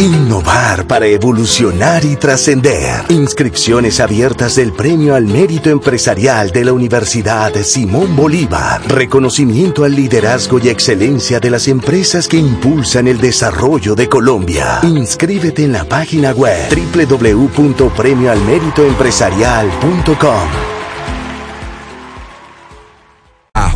Innovar para evolucionar y trascender. Inscripciones abiertas del Premio al Mérito Empresarial de la Universidad Simón Bolívar. Reconocimiento al liderazgo y excelencia de las empresas que impulsan el desarrollo de Colombia. Inscríbete en la página web www.premioalmeritoempresarial.com.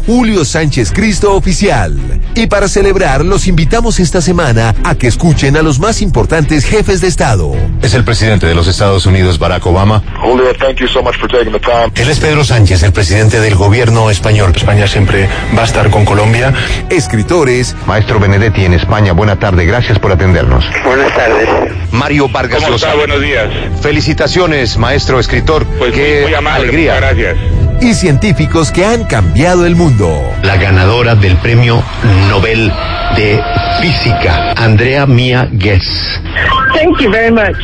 Julio Sánchez Cristo Oficial. Y para celebrar, los invitamos esta semana a que escuchen a los más importantes jefes de Estado. Es el presidente de los Estados Unidos, Barack Obama. Julio, thank you so much for taking the time. Él es Pedro Sánchez, el presidente del gobierno español. España siempre va a estar con Colombia. Escritores. Maestro Benedetti en España, buena tarde, gracias por atendernos. Buenas tardes. Mario Vargas ¿Cómo está? Buenos días. Felicitaciones, maestro escritor. Pues Qué muy, muy amable, alegría. muchas gracias y científicos que han cambiado el mundo. La ganadora del premio Nobel de Física, Andrea Mia Guess. Thank you very much.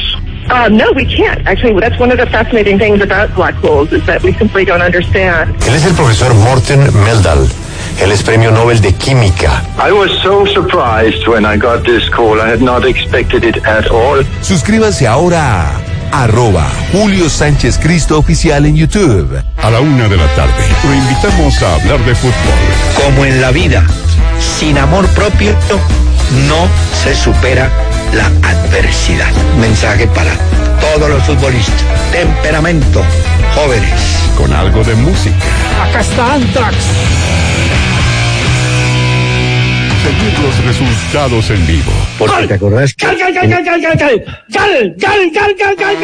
Uh, no, we can't. Actually, that's one of the fascinating things about black holes is that we simply don't understand. Él es el profesor Morten Meldal. Él es premio Nobel de Química. I was so surprised when I got this call. I had not expected it at all. Suscríbanse ahora a arroba Julio Sánchez Cristo Oficial en YouTube. A la una de la tarde, lo invitamos a hablar de fútbol. Como en la vida, sin amor propio no se supera la adversidad. Mensaje para todos los futbolistas. Temperamento, jóvenes. Con algo de música. Acá está Antrax. Seguir los resultados en vivo. Porque te acordás que...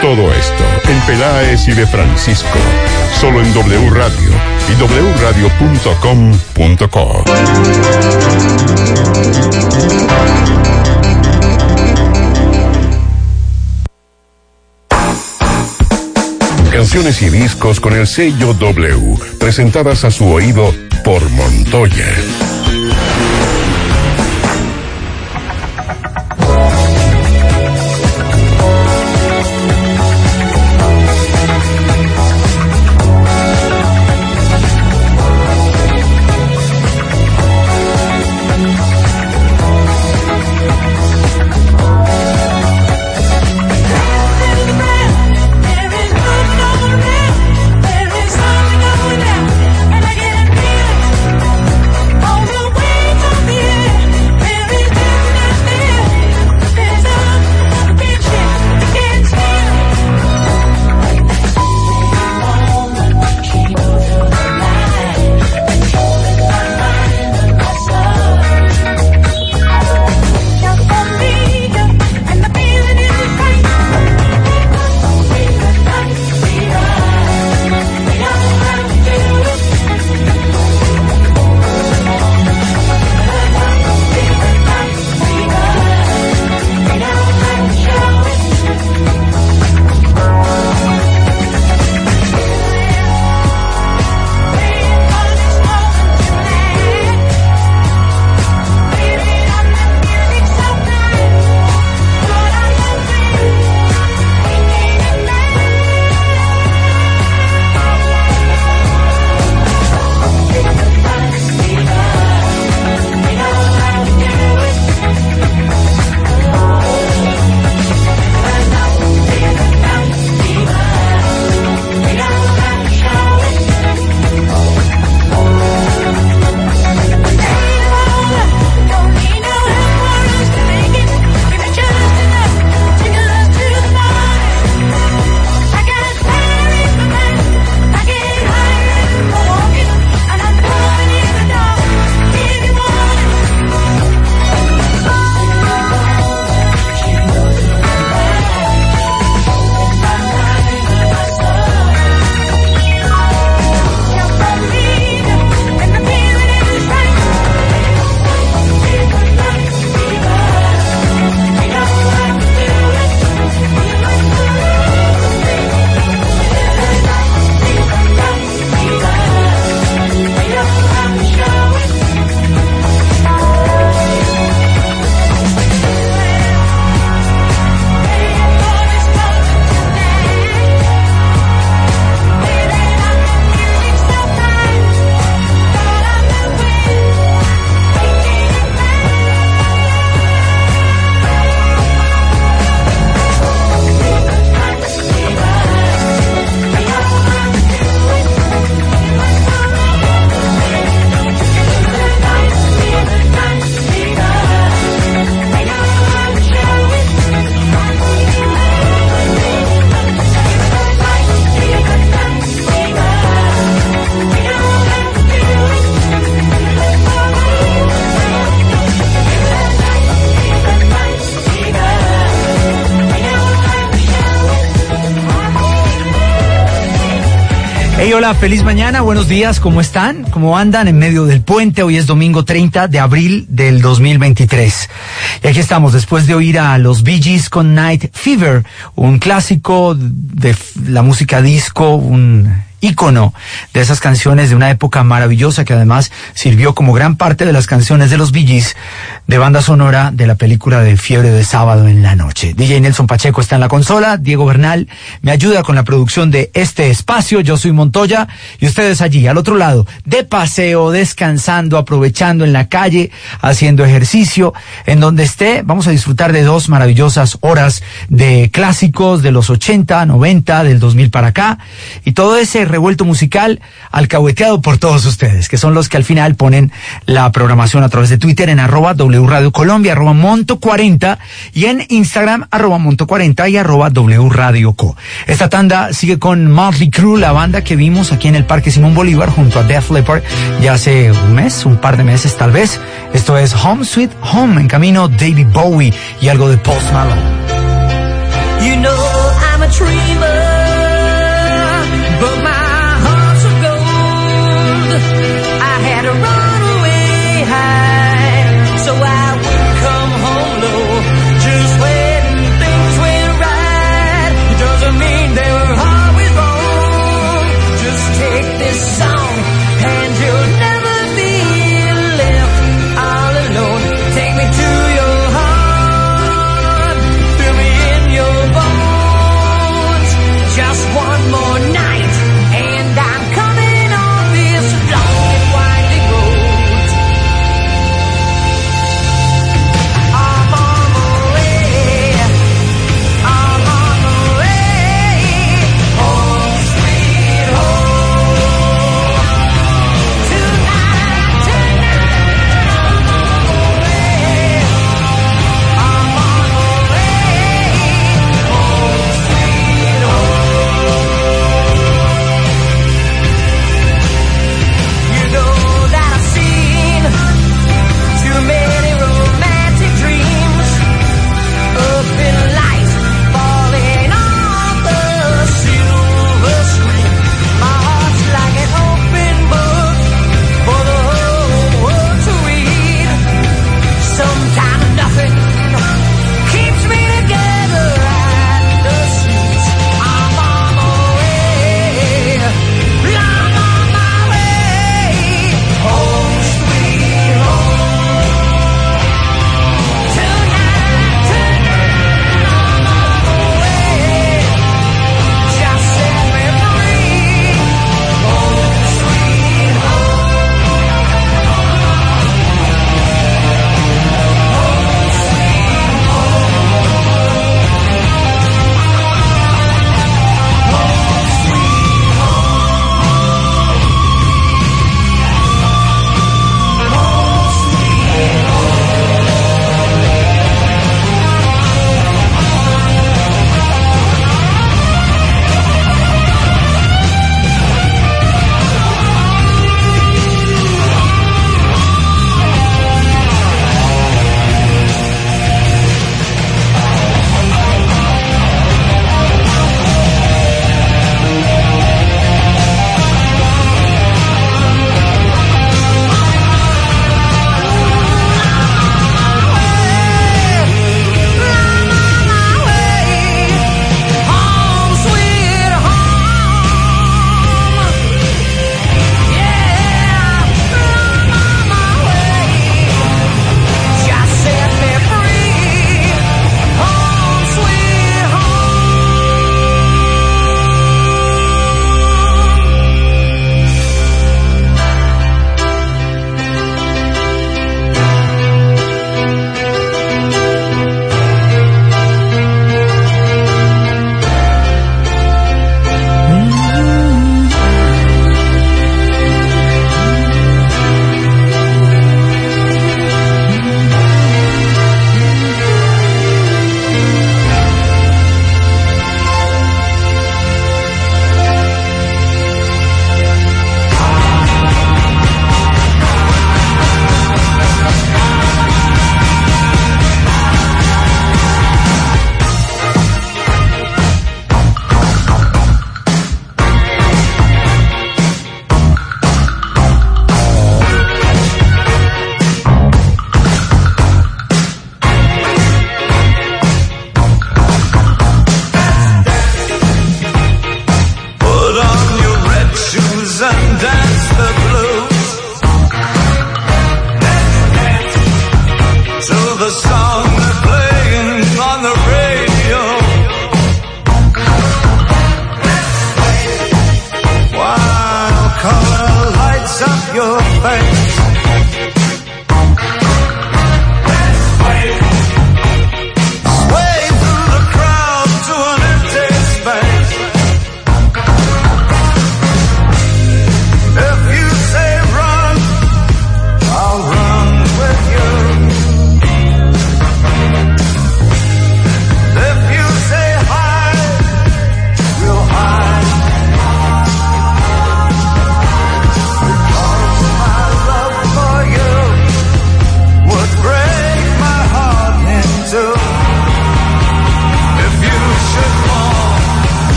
Todo esto en Peláez y de Francisco. Solo en W Radio y wradio.com.co. Canciones y discos con el sello W, presentadas a su oído por Montoya. Hola, feliz mañana, buenos días, ¿cómo están? ¿Cómo andan en medio del puente? Hoy es domingo 30 de abril del 2023. Y aquí estamos, después de oír a los Bee Gees con Night Fever, un clásico de la música disco, un ícono de esas canciones de una época maravillosa que además sirvió como gran parte de las canciones de los Gees de banda sonora de la película de Fiebre de Sábado en la Noche. DJ Nelson Pacheco está en la consola, Diego Bernal me ayuda con la producción de este espacio, yo soy Montoya y ustedes allí, al otro lado, de paseo, descansando, aprovechando en la calle, haciendo ejercicio, en donde esté, vamos a disfrutar de dos maravillosas horas de clásicos de los 80, 90, del 2000 para acá y todo ese revuelto musical alcahueteado por todos ustedes, que son los que al final ponen la programación a través de Twitter en arroba W Radio Colombia, arroba Monto 40 y en Instagram arroba Monto 40 y arroba W Radio Co. Esta tanda sigue con Motley Crue, la banda que vimos aquí en el Parque Simón Bolívar junto a Def Leppard ya hace un mes, un par de meses tal vez. Esto es Home Sweet Home, en camino David Bowie y algo de Post Malone. You know I'm a dreamer,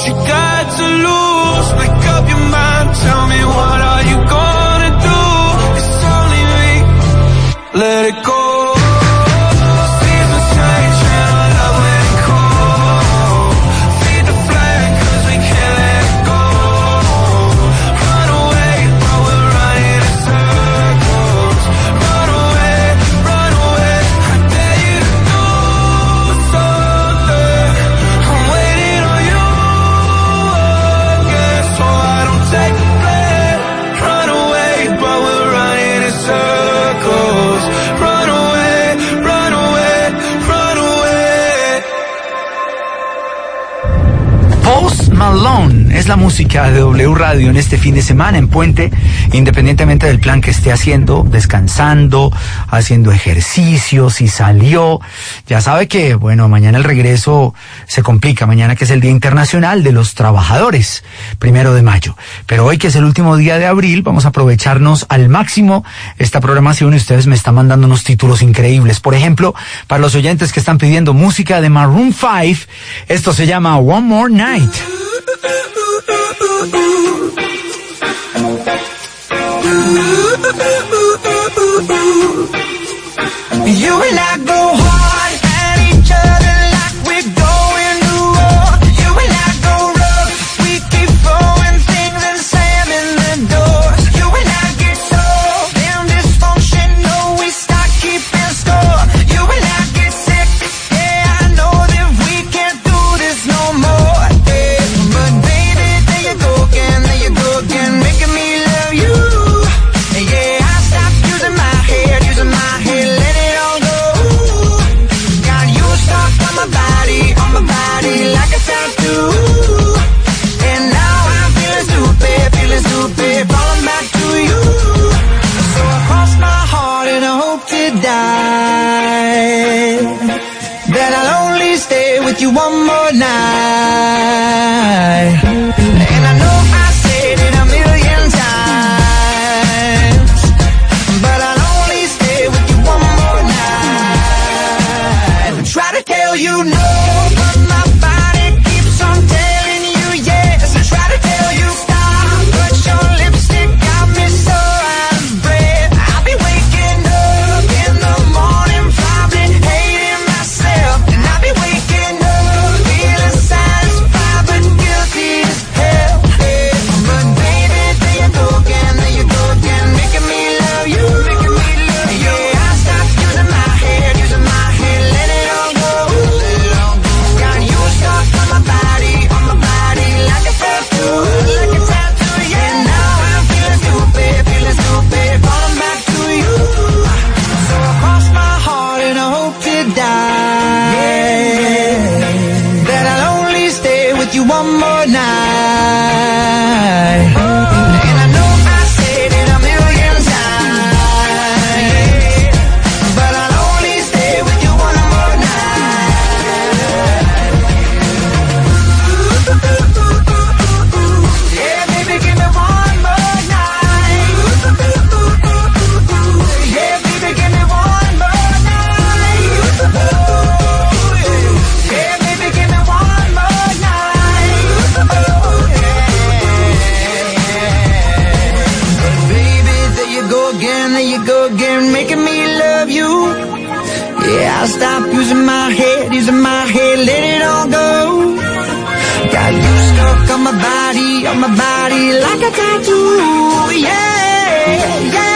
She got to lose, make up your mind, tell me what are you gonna do? It's only me, let it go. Música de W Radio en este fin de semana en Puente, independientemente del plan que esté haciendo, descansando, haciendo ejercicio, si salió. Ya sabe que, bueno, mañana el regreso se complica, mañana que es el Día Internacional de los Trabajadores, primero de mayo. Pero hoy que es el último día de abril, vamos a aprovecharnos al máximo esta programación y ustedes me están mandando unos títulos increíbles. Por ejemplo, para los oyentes que están pidiendo música de Maroon 5, esto se llama One More Night. You and I you go again, making me love you. Yeah, I'll stop using my head, using my head, let it all go. Got you stuck on my body, on my body like a tattoo. Yeah, yeah,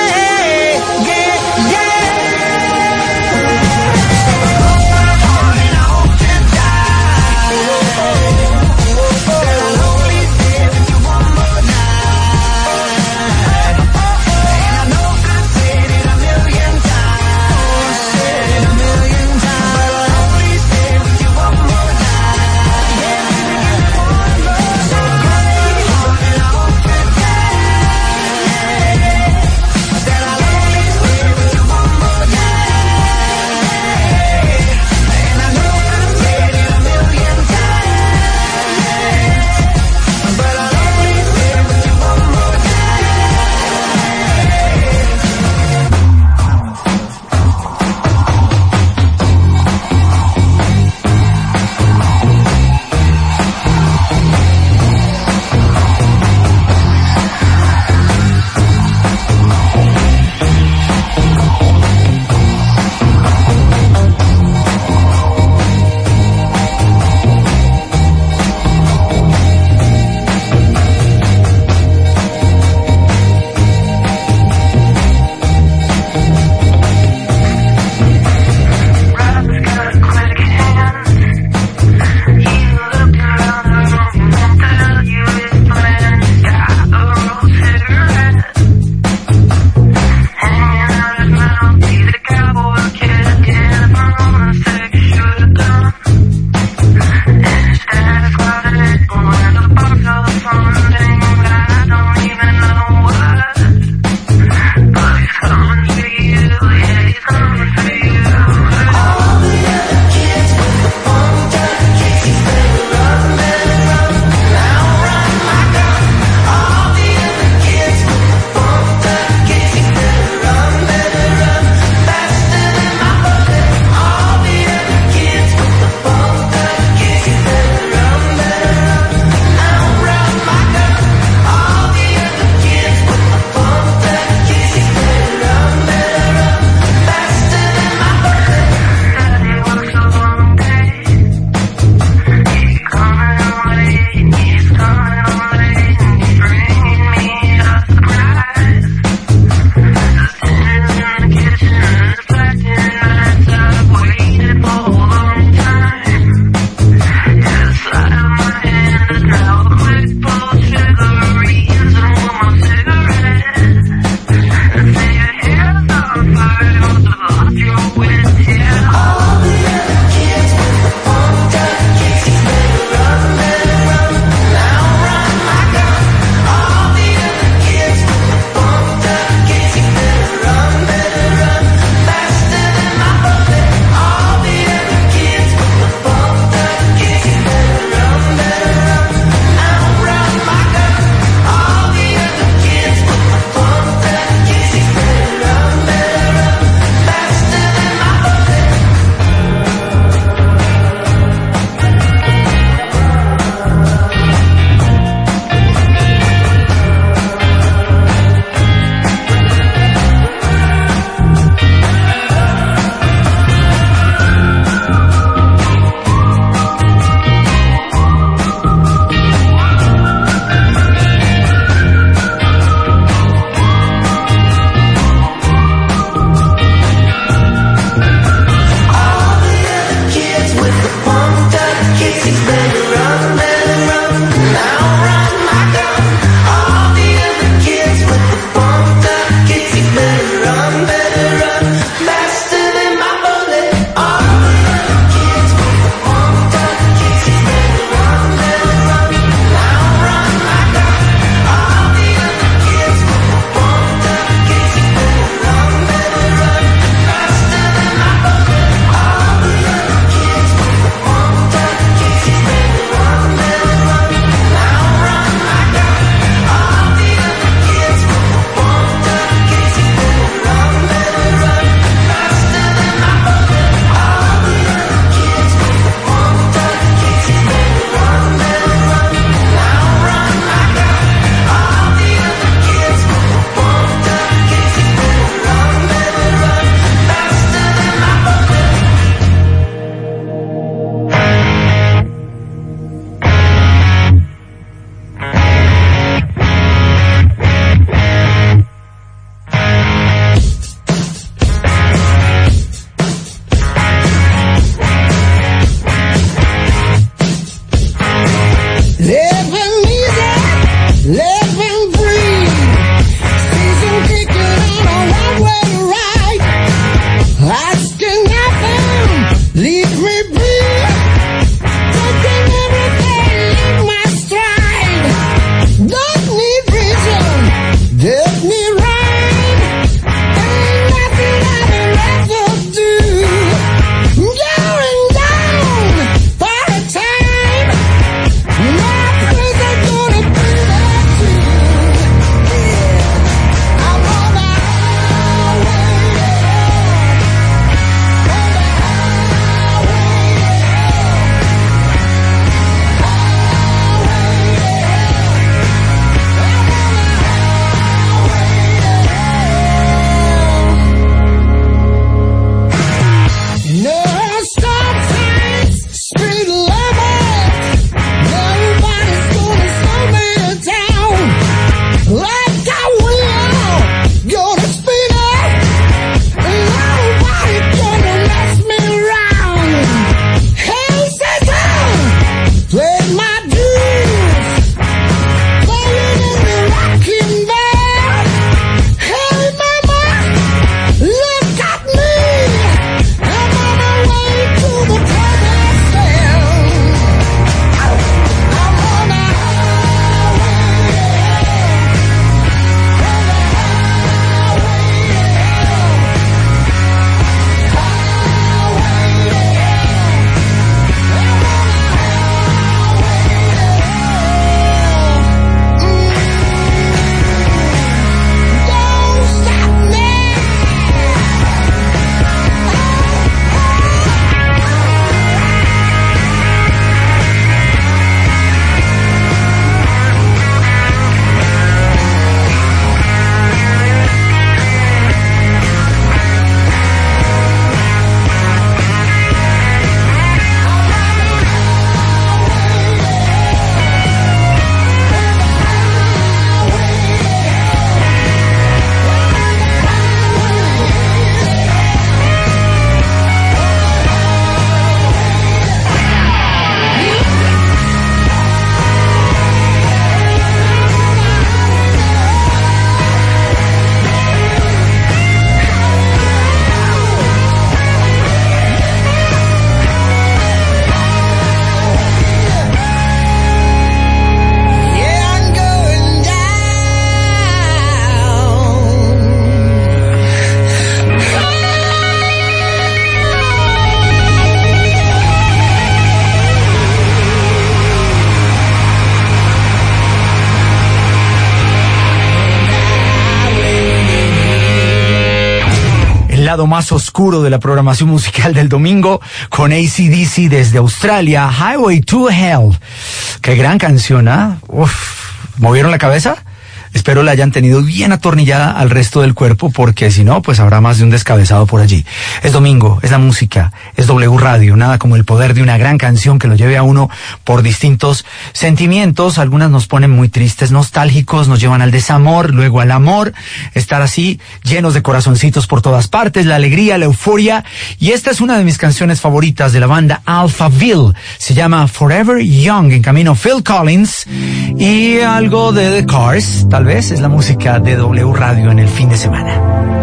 más oscuro de la programación musical del domingo con ACDC desde Australia, Highway to Hell. Qué gran canción, ¿ah? Uf, ¿movieron la cabeza? Espero la hayan tenido bien atornillada al resto del cuerpo porque si no, pues habrá más de un descabezado por allí. Es domingo, es la música, es W Radio, nada como el poder de una gran canción que lo lleve a uno por distintos sentimientos. Algunas nos ponen muy tristes, nostálgicos, nos llevan al desamor, luego al amor, estar así llenos de corazoncitos por todas partes, la alegría, la euforia. Y esta es una de mis canciones favoritas de la banda Alphaville. Se llama Forever Young, en camino Phil Collins y algo de The Cars tal vez es la música de W Radio en el fin de semana.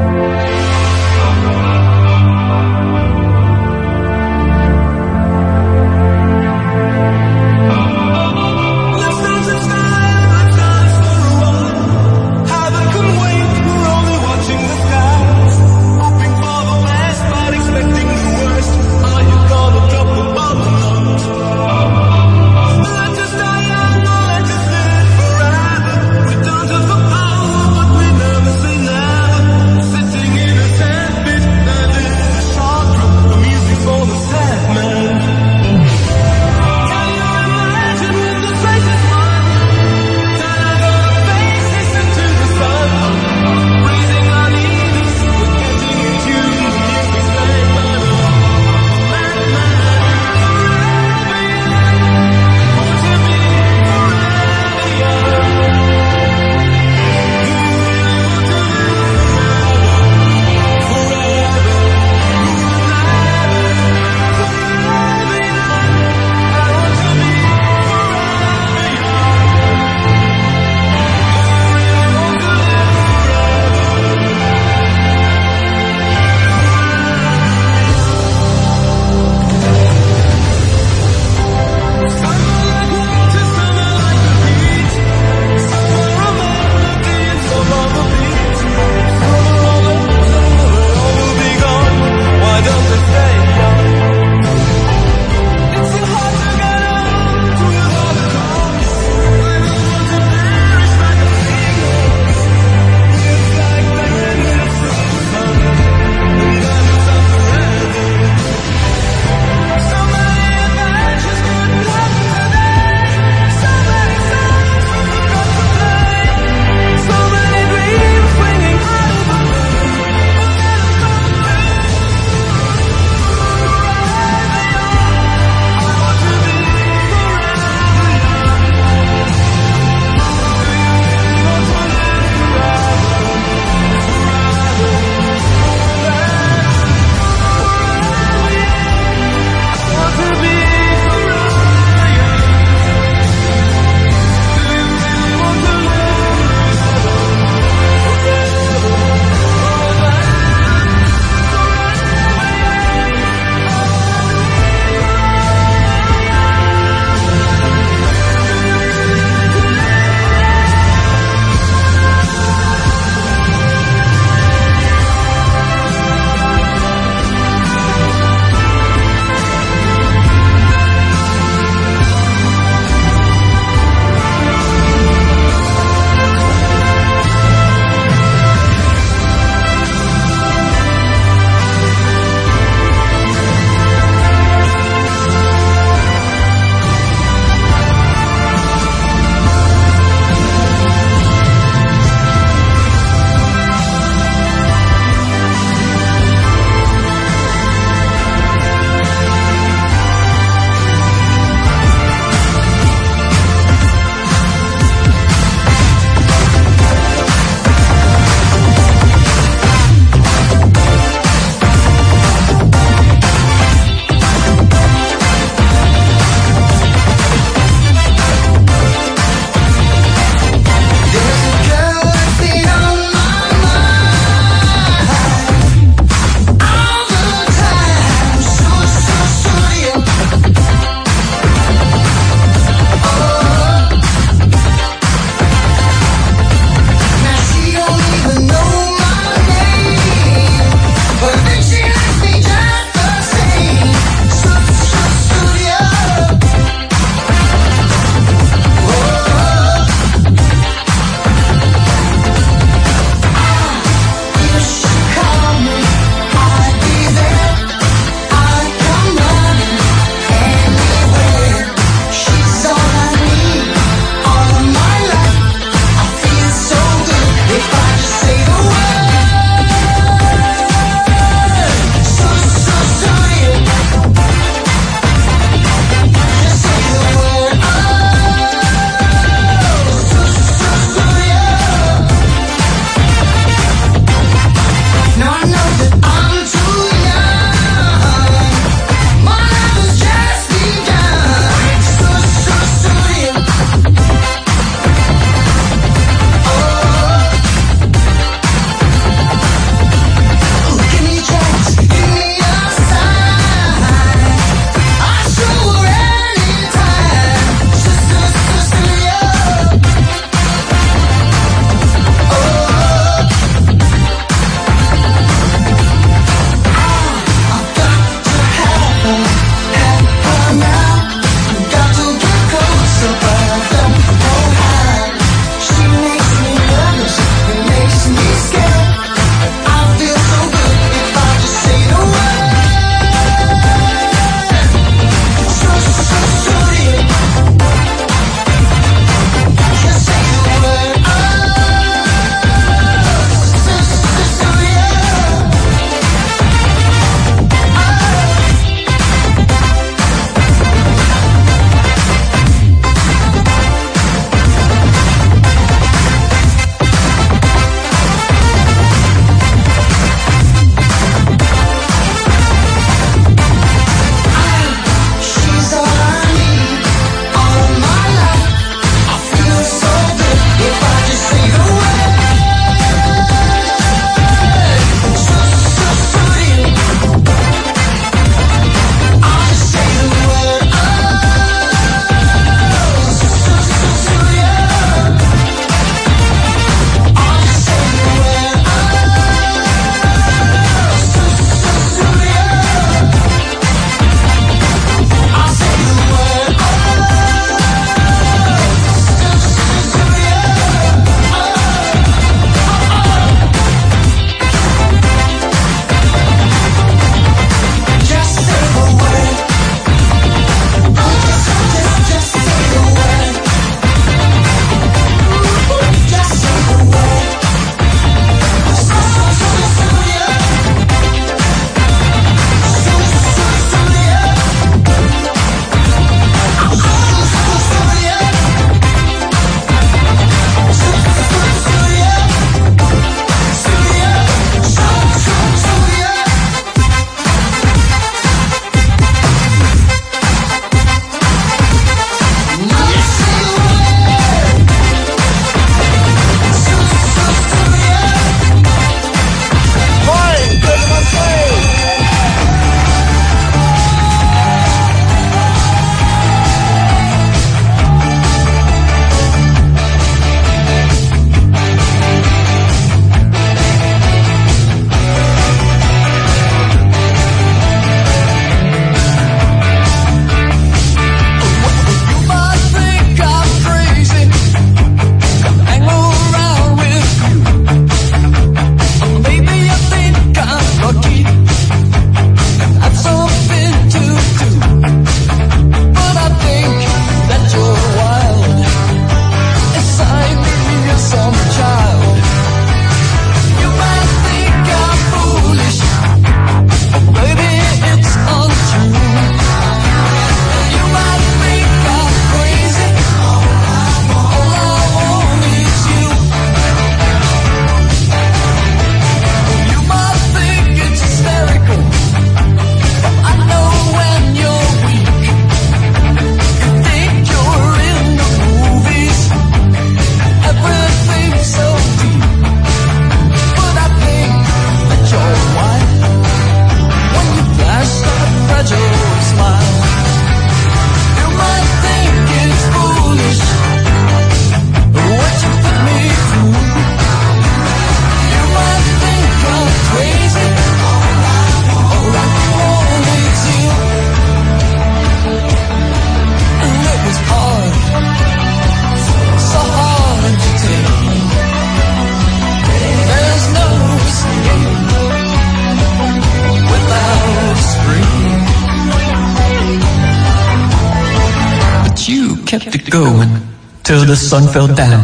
Sun fell down.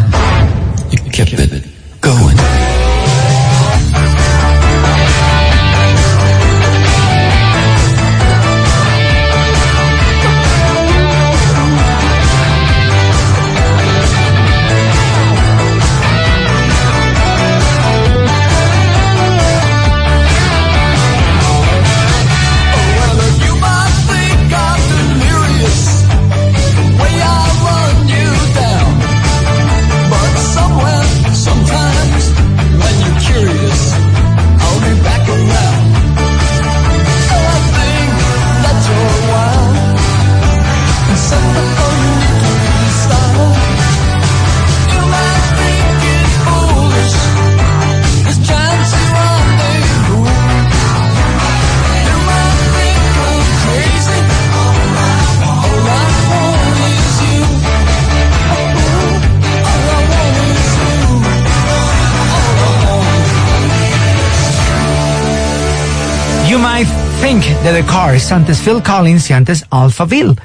De The Cars, antes Phil Collins y antes Alphaville.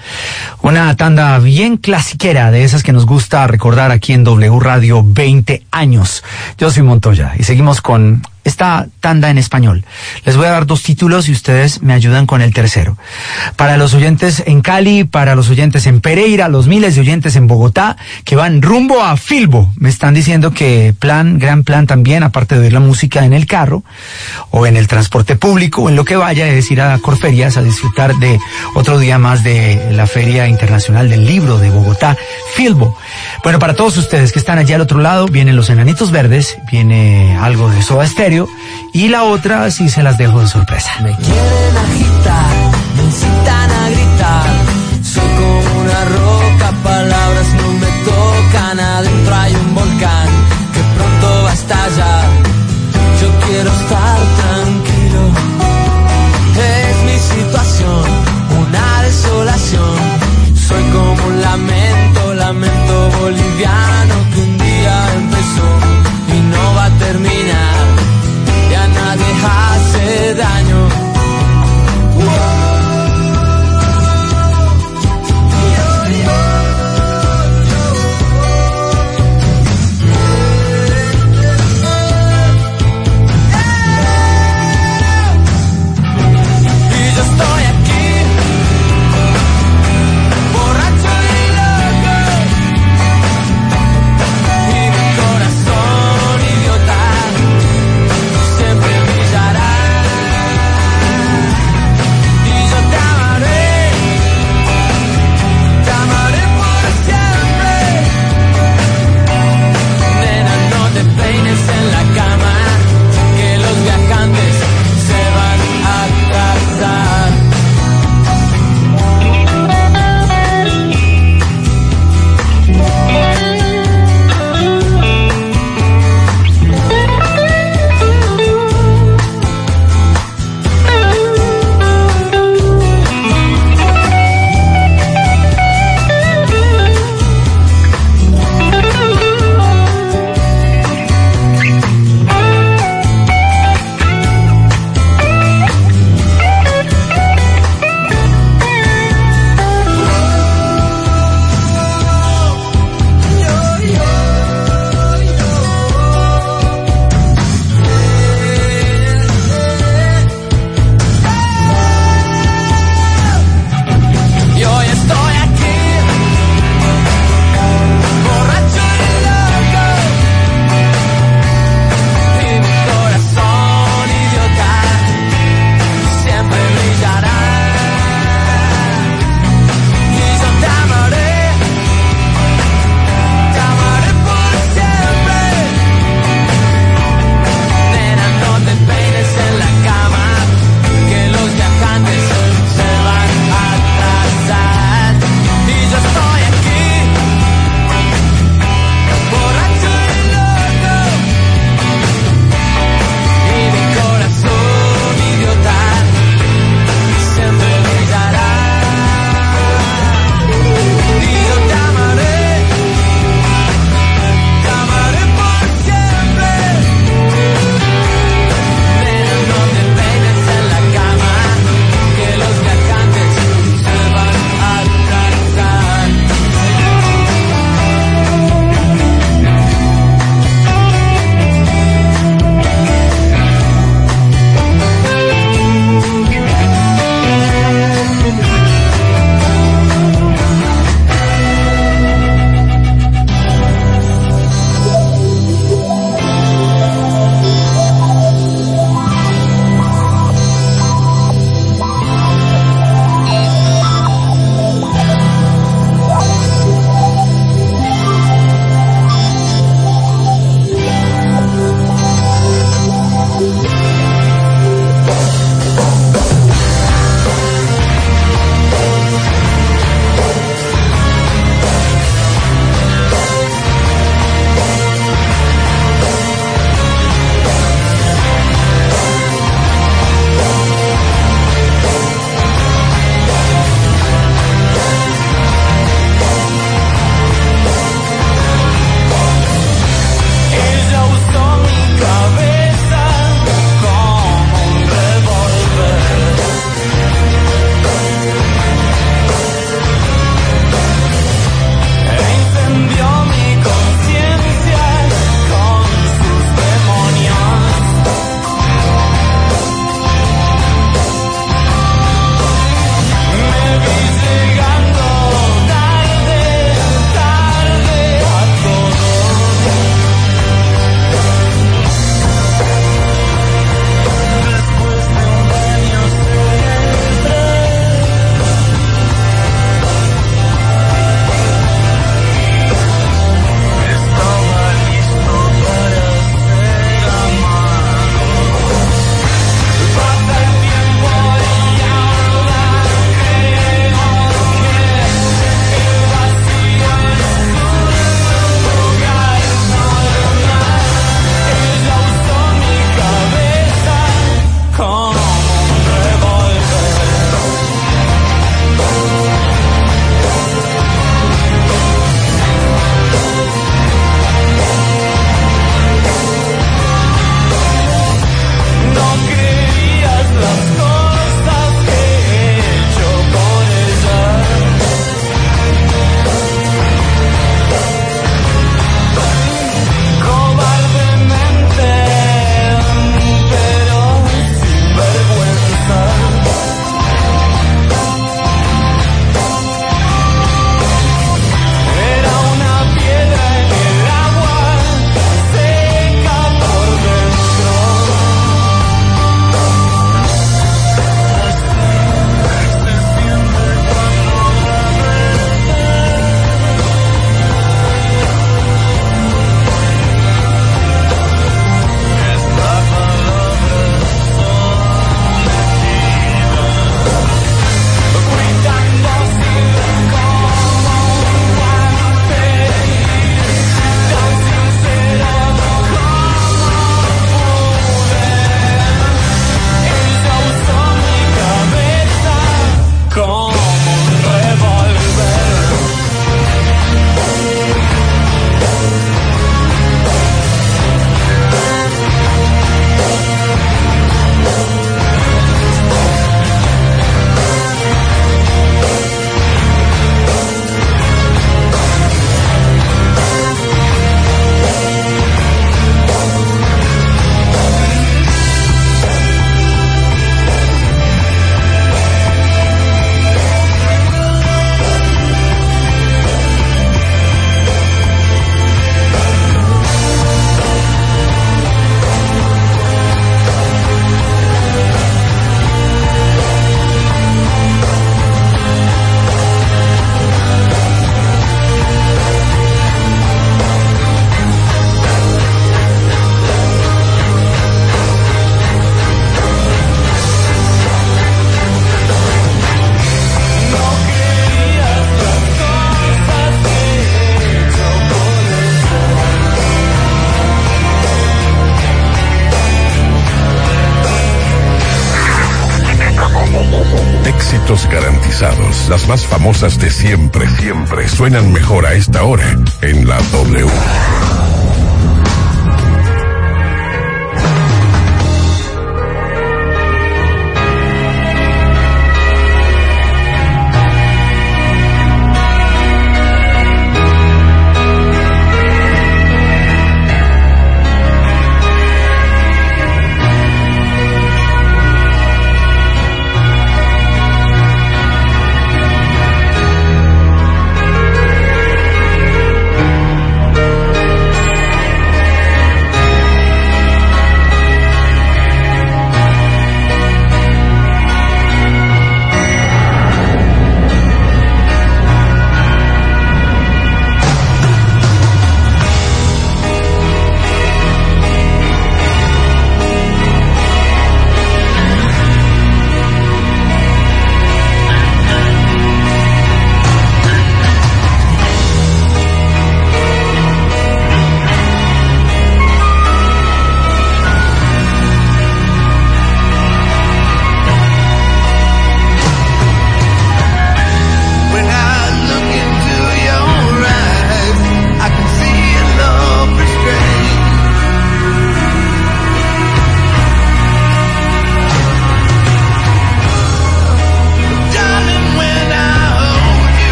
Una tanda bien clasiquera de esas que nos gusta recordar aquí en W Radio 20 años. Yo soy Montoya y seguimos con esta tanda en español. Les voy a dar dos títulos y ustedes me ayudan con el tercero. Para los oyentes en Cali, para los oyentes en Pereira, los miles de oyentes en Bogotá que van rumbo a Filbo. Me están diciendo que plan, gran plan también, aparte de oír la música en el carro o en el transporte público o en lo que vaya, es ir a Corferias a disfrutar de otro día más de la Feria Internacional del Libro de Bogotá, Filbo. Bueno, para todos ustedes que están allá al otro lado, vienen los enanitos verdes, viene algo de Soda Stereo y la otra sí se las dejo de sorpresa. Me quieren agitar, me incitan a gritar. Soy como una roca, palabras no famosas de siempre, siempre suenan mejor a esta hora en la W.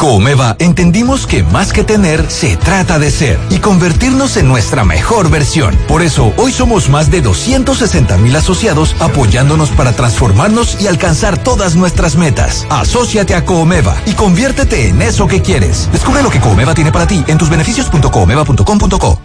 Coomeva entendimos que más que tener, se trata de ser y convertirnos en nuestra mejor versión. Por eso, hoy somos más de 260 mil asociados apoyándonos para transformarnos y alcanzar todas nuestras metas. Asociate a Coomeva y conviértete en eso que quieres. Descubre lo que Coomeva tiene para ti en tusbeneficios.coomeva.com.co.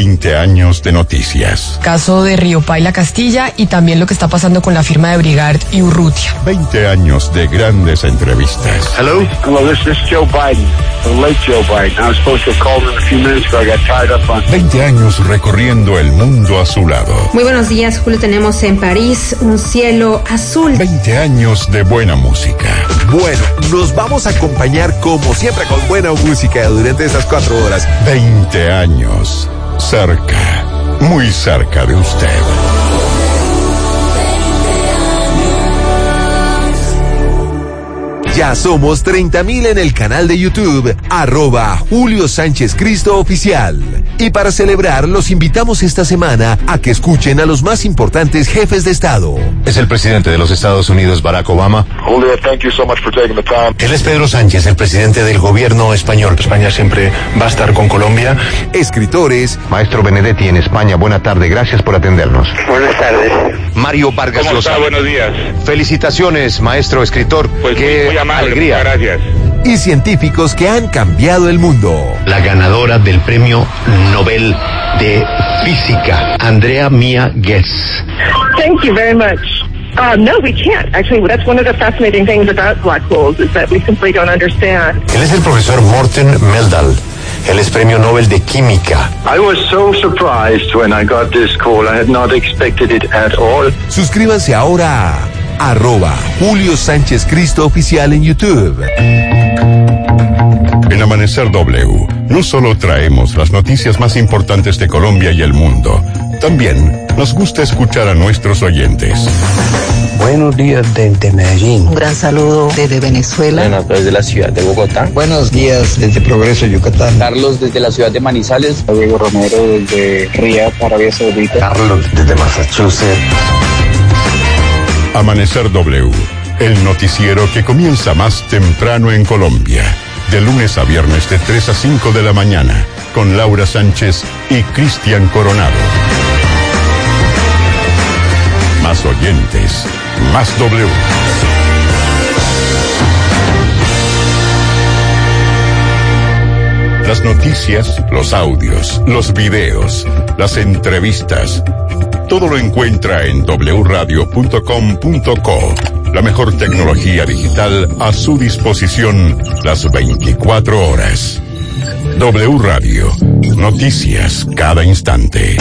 20 años de noticias. Caso de Río Paila Castilla y también lo que está pasando con la firma de Brigard y Urrutia. 20 años de grandes entrevistas. Hello? Hello, this is Joe Biden, the late Joe Biden. I was supposed to called in a few minutes ago. I got tied up on... 20 años recorriendo el mundo a su lado. Muy buenos días, Julio. Tenemos en París un cielo azul. 20 años de buena música. Bueno, nos vamos a acompañar como siempre con buena música durante estas cuatro horas. 20 años. Cerca, muy cerca de usted. Ya somos 30 mil en el canal de YouTube, arroba Julio Sánchez Cristo Oficial. Y para celebrar, los invitamos esta semana a que escuchen a los más importantes jefes de Estado. Es el presidente de los Estados Unidos, Barack Obama. Julio, thank you so much for taking the time. Él es Pedro Sánchez, el presidente del gobierno español. España siempre va a estar con Colombia. Escritores. Maestro Benedetti en España, buena tarde, gracias por atendernos. Buenas tardes. Mario Vargas ¿Cómo está? Llosa. Buenos días. Felicitaciones, maestro escritor. Pues muy amable, alegría. muchas gracias. Y científicos que han cambiado el mundo. La ganadora del premio Nobel de Física, Andrea Mia Getz. Thank you very much. Uh, no, we can't. Actually, that's one of the fascinating things about black holes is that we simply don't understand. Él es el profesor Morten Meldal. Él es premio Nobel de Química. I was so surprised when I got this call. I had not expected it at all. Suscríbanse ahora a arroba Julio Sánchez Cristo Oficial en YouTube. En Amanecer W, no solo traemos las noticias más importantes de Colombia y el mundo, también nos gusta escuchar a nuestros oyentes. Buenos días desde Medellín. Un gran saludo desde Venezuela. Buenas desde la ciudad de Bogotá. Buenos días desde Progreso, Yucatán. Carlos desde la ciudad de Manizales. Diego Romero desde Riyadh, Arabia Saudita. Carlos desde Massachusetts. Amanecer W, el noticiero que comienza más temprano en Colombia, de lunes a viernes de 3 a 5 de la mañana, con Laura Sánchez y Cristian Coronado. Más oyentes, más W. Las noticias, los audios, los videos, las entrevistas. Todo lo encuentra en wradio.com.co. La mejor tecnología digital a su disposición las 24 horas. W Radio. Noticias cada instante.